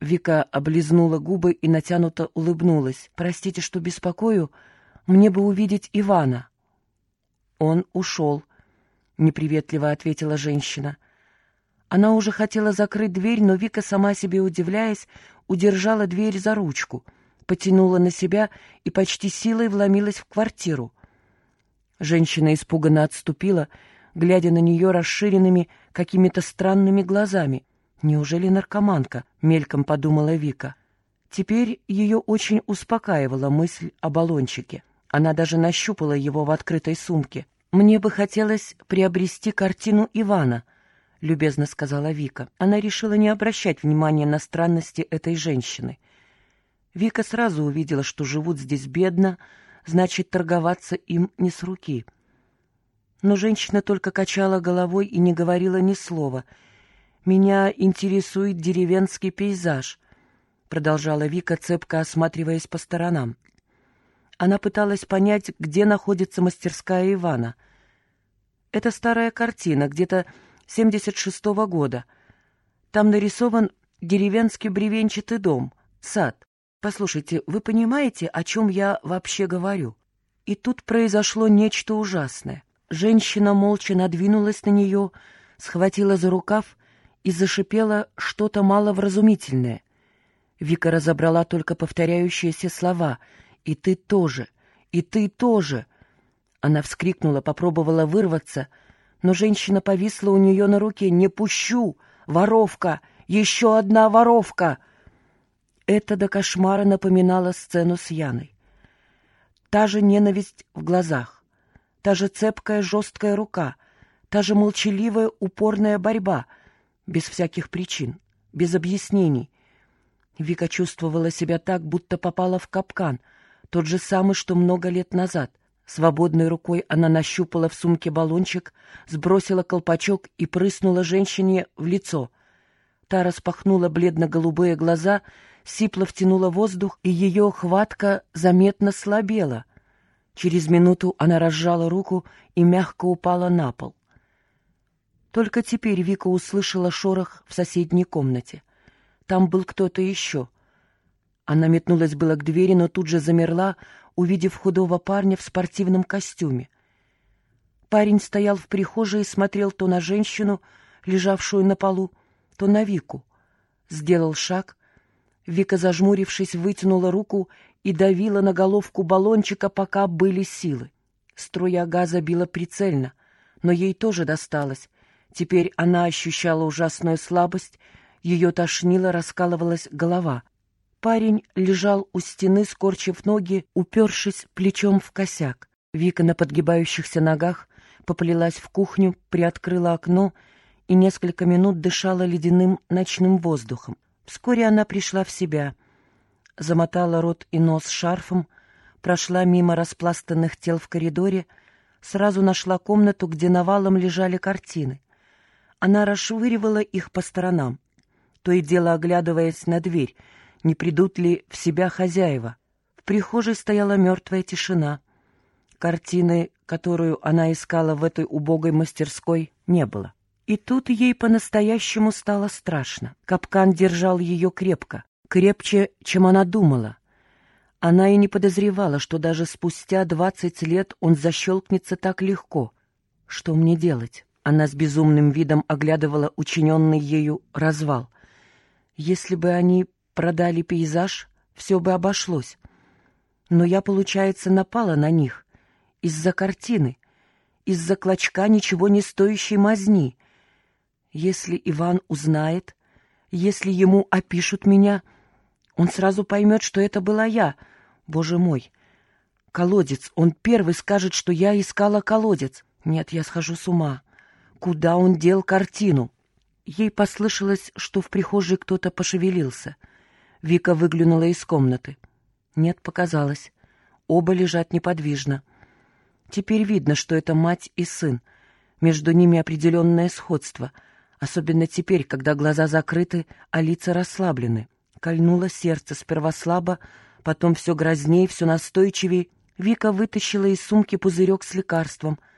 Вика облизнула губы и натянуто улыбнулась. «Простите, что беспокою. Мне бы увидеть Ивана». «Он ушел», — неприветливо ответила женщина. Она уже хотела закрыть дверь, но Вика, сама себе удивляясь, удержала дверь за ручку, потянула на себя и почти силой вломилась в квартиру. Женщина испуганно отступила, глядя на нее расширенными какими-то странными глазами. «Неужели наркоманка?» — мельком подумала Вика. Теперь ее очень успокаивала мысль о баллончике. Она даже нащупала его в открытой сумке. «Мне бы хотелось приобрести картину Ивана», — любезно сказала Вика. Она решила не обращать внимания на странности этой женщины. Вика сразу увидела, что живут здесь бедно, значит, торговаться им не с руки. Но женщина только качала головой и не говорила ни слова — «Меня интересует деревенский пейзаж», — продолжала Вика, цепко осматриваясь по сторонам. Она пыталась понять, где находится мастерская Ивана. Это старая картина, где-то 76-го года. Там нарисован деревенский бревенчатый дом, сад. Послушайте, вы понимаете, о чем я вообще говорю? И тут произошло нечто ужасное. Женщина молча надвинулась на нее, схватила за рукав и зашипела что-то маловразумительное. Вика разобрала только повторяющиеся слова «И ты тоже! И ты тоже!» Она вскрикнула, попробовала вырваться, но женщина повисла у нее на руке «Не пущу! Воровка! Еще одна воровка!» Это до кошмара напоминало сцену с Яной. Та же ненависть в глазах, та же цепкая жесткая рука, та же молчаливая упорная борьба — без всяких причин, без объяснений. Вика чувствовала себя так, будто попала в капкан, тот же самый, что много лет назад. Свободной рукой она нащупала в сумке баллончик, сбросила колпачок и прыснула женщине в лицо. Та распахнула бледно-голубые глаза, сипло втянула воздух, и ее хватка заметно слабела. Через минуту она разжала руку и мягко упала на пол. Только теперь Вика услышала шорох в соседней комнате. Там был кто-то еще. Она метнулась было к двери, но тут же замерла, увидев худого парня в спортивном костюме. Парень стоял в прихожей и смотрел то на женщину, лежавшую на полу, то на Вику. Сделал шаг. Вика, зажмурившись, вытянула руку и давила на головку баллончика, пока были силы. Струя газа била прицельно, но ей тоже досталось, Теперь она ощущала ужасную слабость, ее тошнило, раскалывалась голова. Парень лежал у стены, скорчив ноги, упершись плечом в косяк. Вика на подгибающихся ногах поплелась в кухню, приоткрыла окно и несколько минут дышала ледяным ночным воздухом. Вскоре она пришла в себя, замотала рот и нос шарфом, прошла мимо распластанных тел в коридоре, сразу нашла комнату, где навалом лежали картины. Она расшвыривала их по сторонам, то и дело оглядываясь на дверь, не придут ли в себя хозяева. В прихожей стояла мертвая тишина. Картины, которую она искала в этой убогой мастерской, не было. И тут ей по-настоящему стало страшно. Капкан держал ее крепко, крепче, чем она думала. Она и не подозревала, что даже спустя двадцать лет он защелкнется так легко. Что мне делать? Она с безумным видом оглядывала учиненный ею развал. Если бы они продали пейзаж, все бы обошлось. Но я, получается, напала на них. Из-за картины, из-за клочка ничего не стоящей мазни. Если Иван узнает, если ему опишут меня, он сразу поймет, что это была я. Боже мой! Колодец, он первый скажет, что я искала колодец. Нет, я схожу с ума. Куда он дел картину? Ей послышалось, что в прихожей кто-то пошевелился. Вика выглянула из комнаты. Нет, показалось. Оба лежат неподвижно. Теперь видно, что это мать и сын. Между ними определенное сходство, особенно теперь, когда глаза закрыты, а лица расслаблены. Кольнуло сердце сперва слабо, потом все грознее, все настойчивее. Вика вытащила из сумки пузырек с лекарством —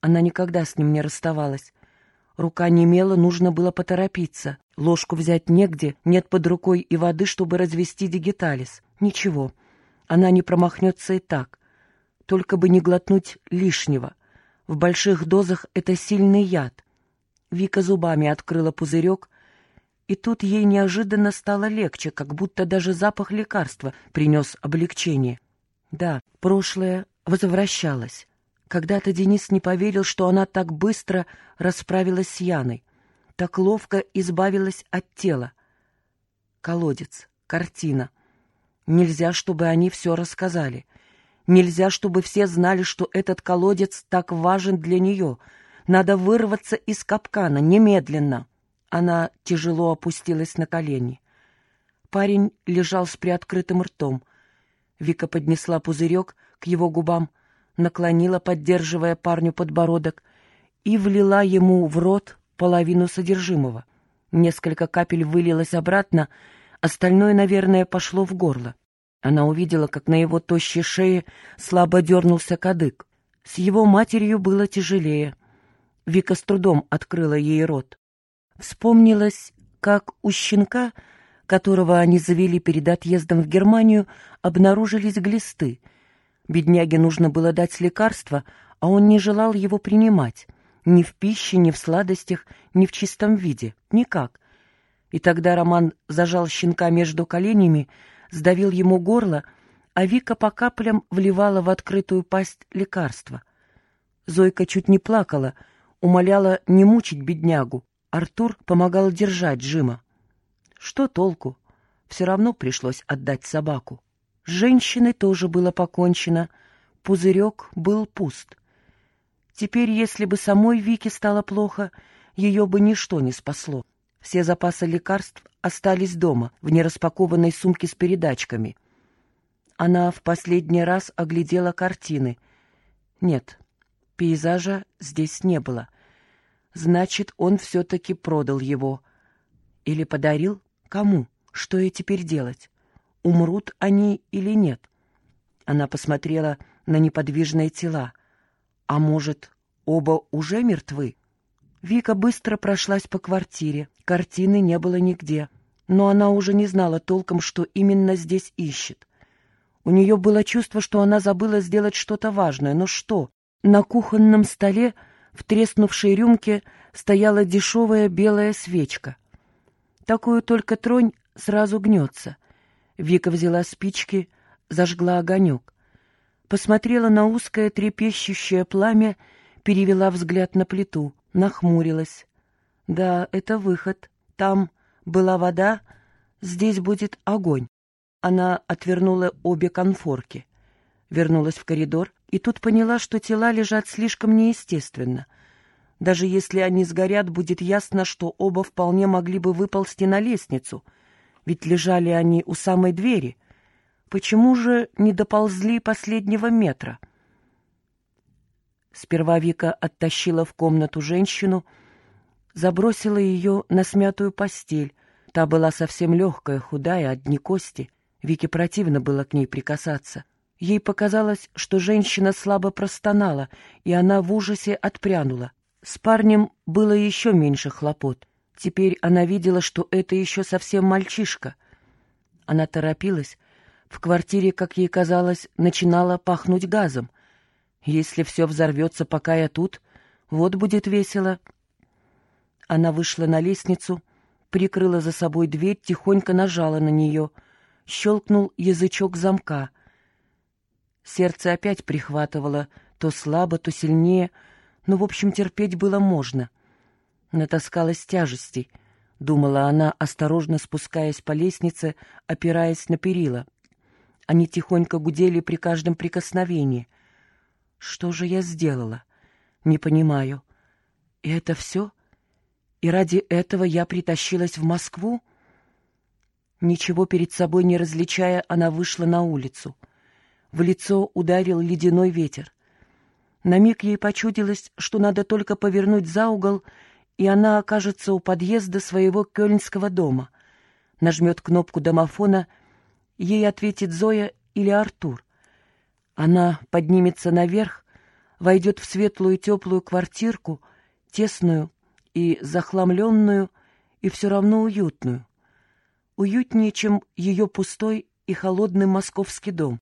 она никогда с ним не расставалась. Рука немела, нужно было поторопиться. Ложку взять негде, нет под рукой и воды, чтобы развести дигиталис. Ничего, она не промахнется и так. Только бы не глотнуть лишнего. В больших дозах это сильный яд. Вика зубами открыла пузырек, и тут ей неожиданно стало легче, как будто даже запах лекарства принес облегчение. Да, прошлое возвращалось. Когда-то Денис не поверил, что она так быстро расправилась с Яной, так ловко избавилась от тела. Колодец, картина. Нельзя, чтобы они все рассказали. Нельзя, чтобы все знали, что этот колодец так важен для нее. Надо вырваться из капкана немедленно. Она тяжело опустилась на колени. Парень лежал с приоткрытым ртом. Вика поднесла пузырек к его губам, наклонила, поддерживая парню подбородок, и влила ему в рот половину содержимого. Несколько капель вылилось обратно, остальное, наверное, пошло в горло. Она увидела, как на его тощей шее слабо дернулся кадык. С его матерью было тяжелее. Вика с трудом открыла ей рот. Вспомнилось, как у щенка, которого они завели перед отъездом в Германию, обнаружились глисты. Бедняге нужно было дать лекарство, а он не желал его принимать. Ни в пище, ни в сладостях, ни в чистом виде. Никак. И тогда Роман зажал щенка между коленями, сдавил ему горло, а Вика по каплям вливала в открытую пасть лекарство. Зойка чуть не плакала, умоляла не мучить беднягу. Артур помогал держать Джима. Что толку? Все равно пришлось отдать собаку. С женщиной тоже было покончено. Пузырек был пуст. Теперь, если бы самой Вике стало плохо, ее бы ничто не спасло. Все запасы лекарств остались дома, в нераспакованной сумке с передачками. Она в последний раз оглядела картины. Нет, пейзажа здесь не было. Значит, он все-таки продал его. Или подарил? Кому? Что ей теперь делать? Умрут они или нет? Она посмотрела на неподвижные тела. А может, оба уже мертвы? Вика быстро прошлась по квартире. Картины не было нигде. Но она уже не знала толком, что именно здесь ищет. У нее было чувство, что она забыла сделать что-то важное. Но что? На кухонном столе в треснувшей рюмке стояла дешевая белая свечка. Такую только тронь сразу гнется. Вика взяла спички, зажгла огонек. Посмотрела на узкое трепещущее пламя, перевела взгляд на плиту, нахмурилась. Да, это выход. Там была вода, здесь будет огонь. Она отвернула обе конфорки. Вернулась в коридор и тут поняла, что тела лежат слишком неестественно. Даже если они сгорят, будет ясно, что оба вполне могли бы выползти на лестницу, ведь лежали они у самой двери. Почему же не доползли последнего метра? Сперва Вика оттащила в комнату женщину, забросила ее на смятую постель. Та была совсем легкая, худая, одни кости. Вике противно было к ней прикасаться. Ей показалось, что женщина слабо простонала, и она в ужасе отпрянула. С парнем было еще меньше хлопот. Теперь она видела, что это еще совсем мальчишка. Она торопилась. В квартире, как ей казалось, начинало пахнуть газом. Если все взорвется, пока я тут, вот будет весело. Она вышла на лестницу, прикрыла за собой дверь, тихонько нажала на нее. Щелкнул язычок замка — Сердце опять прихватывало, то слабо, то сильнее, но, в общем, терпеть было можно. Натаскалась тяжестей, думала она, осторожно спускаясь по лестнице, опираясь на перила. Они тихонько гудели при каждом прикосновении. Что же я сделала? Не понимаю. И это все? И ради этого я притащилась в Москву? Ничего перед собой не различая, она вышла на улицу — в лицо ударил ледяной ветер. На миг ей почудилось, что надо только повернуть за угол, и она окажется у подъезда своего кёльнского дома. Нажмет кнопку домофона, ей ответит Зоя или Артур. Она поднимется наверх, войдет в светлую теплую квартирку, тесную и захламленную, и все равно уютную. Уютнее, чем ее пустой и холодный московский дом.